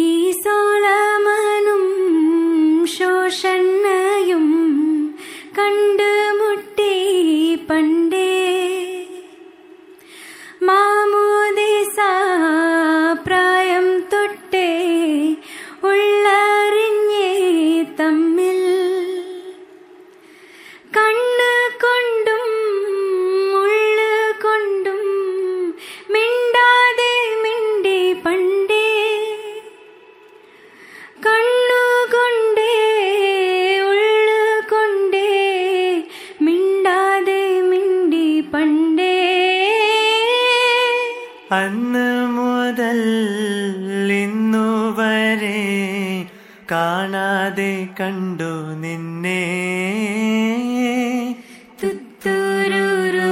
ഈ അന്ന് മുതൽ ഇന്നു വരെ കാണാതെ കണ്ടു നിന്നെ. തുത്തുരുരു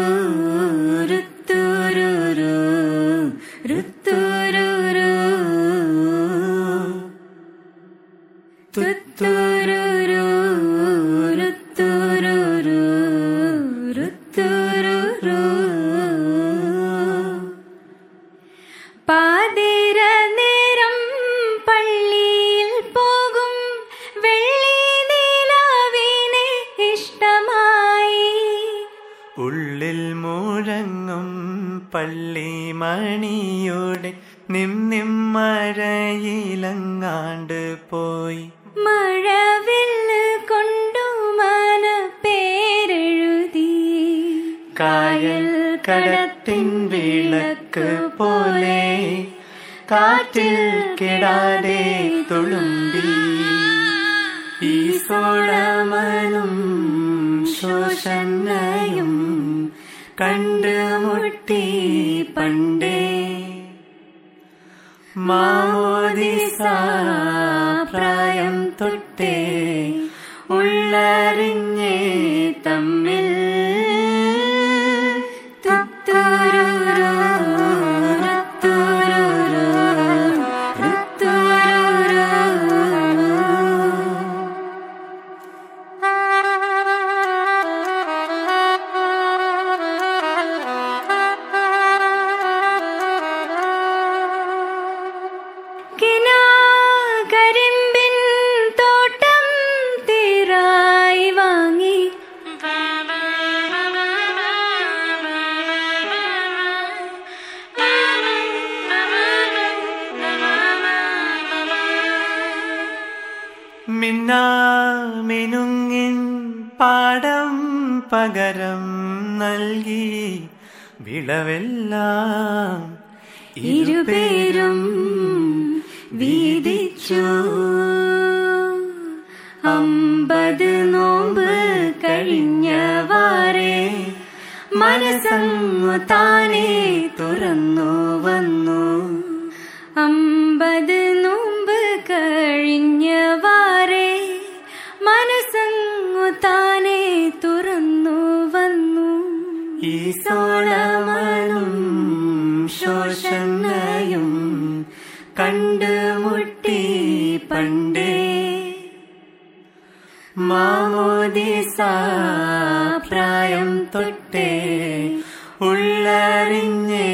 മുഴങ്ങും പള്ളി മണിയോടെ നിം നിമ്മരയിലങ്ങാണ്ട് പോയി. മഴവില്ല് കൊണ്ടു മന പേരെഴുതി കായൽ കടത്തിൻ വിളക്ക് പോലെ കാറ്റിൽ കിടാതെ തുളുമ്പി. ഈ സോളമനും ശോഷണ്ണയും കണ്ടുമുട്ടി പണ്ടേ. മാമോദിസ പ്രായം തൊട്ടേ ഉള്ളറിഞ്ഞേ. മിന്നാമിനുങ്ങിൻ പാടം പകരം നൽകി വിളവെല്ലാം ഇരുപേരും വീതിച്ചു. അമ്പത് നോമ്പ് കഴിഞ്ഞവാറേ മനസ്സങ്ങു താനേ തുറന്നു വന്നു. ഈസോളമനും ശോഷണ്ണയും കണ്ടുമുട്ടി പണ്ടേ. മാമോദിസ പ്രായം തൊട്ടേ ഉള്ളറിഞ്ഞേ